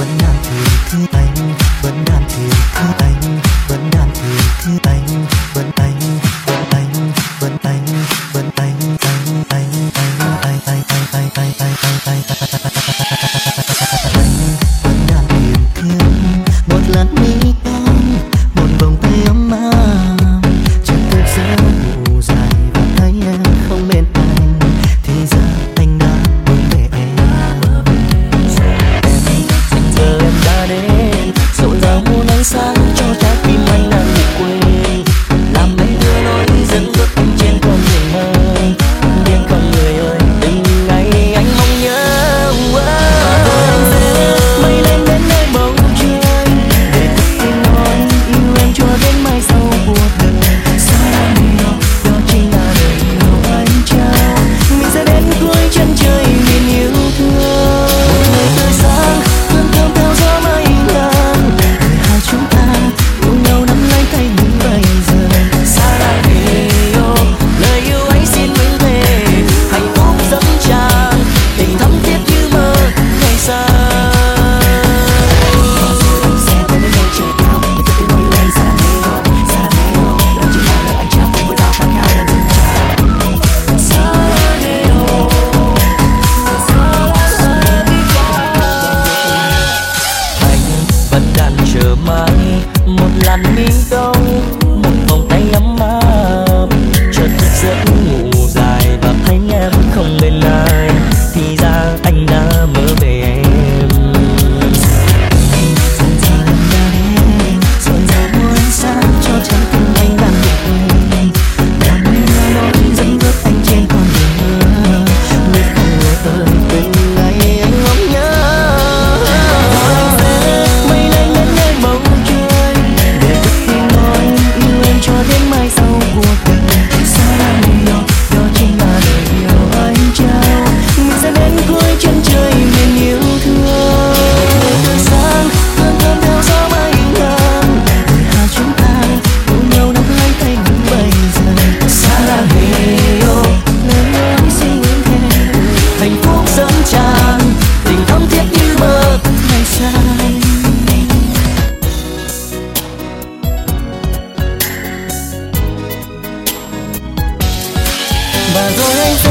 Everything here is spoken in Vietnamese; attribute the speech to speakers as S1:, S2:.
S1: vẫn đang thì thứ anh vẫn đang thì thứ anh vẫn đang thì thứ anh vẫn anh vẫn anh vẫn anh vẫn anh anh anh anh anh anh anh anh anh sun. 打工人